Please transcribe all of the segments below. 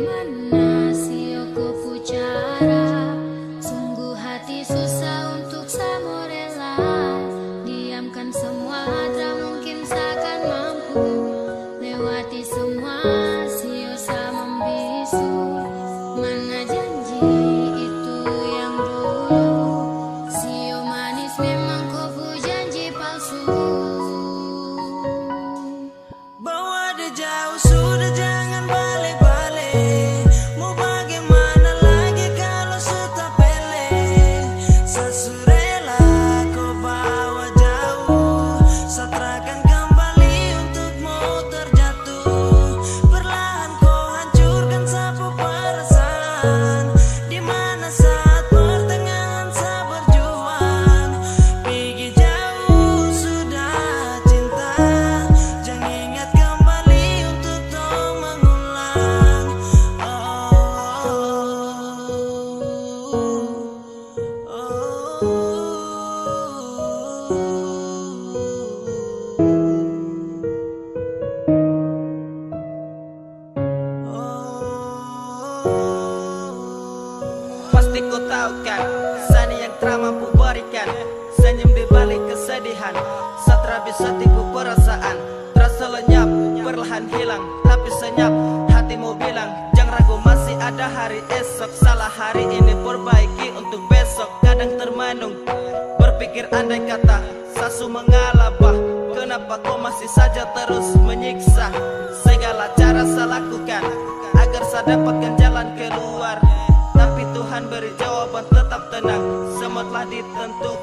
man Satra bisa tipu perasaan Terasa lenyap, perlahan hilang Tapi senyap, hatimu bilang Jangan ragu masih ada hari esok Salah hari ini perbaiki untuk besok. Kadang termenung Berpikir andai kata Sasu mengalabah Kenapa kau masih saja terus menyiksa? Segala cara saya lakukan Agar saya dapatkan jalan keluar. Tapi Tuhan beri jawaban tetap tenang Semua telah ditentukan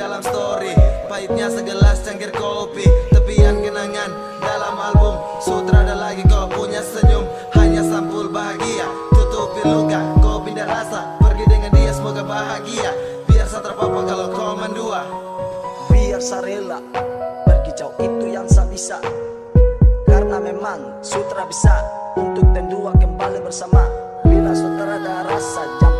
dalam story. Pahitnya segelas cangkir kopi Tepian kenangan dalam album. Sutra ada lagi kau punya senyum Hanya sampul bahagia. Tutupi luka kau pindah rasa Pergi dengan dia semoga bahagia. Biar saya terpapar kalau kau mendua. Biar saya rela Pergi jauh itu yang saya bisa. Karena memang sutra bisa Untuk tendua kembali bersama. Bila sutra ada rasa Jamput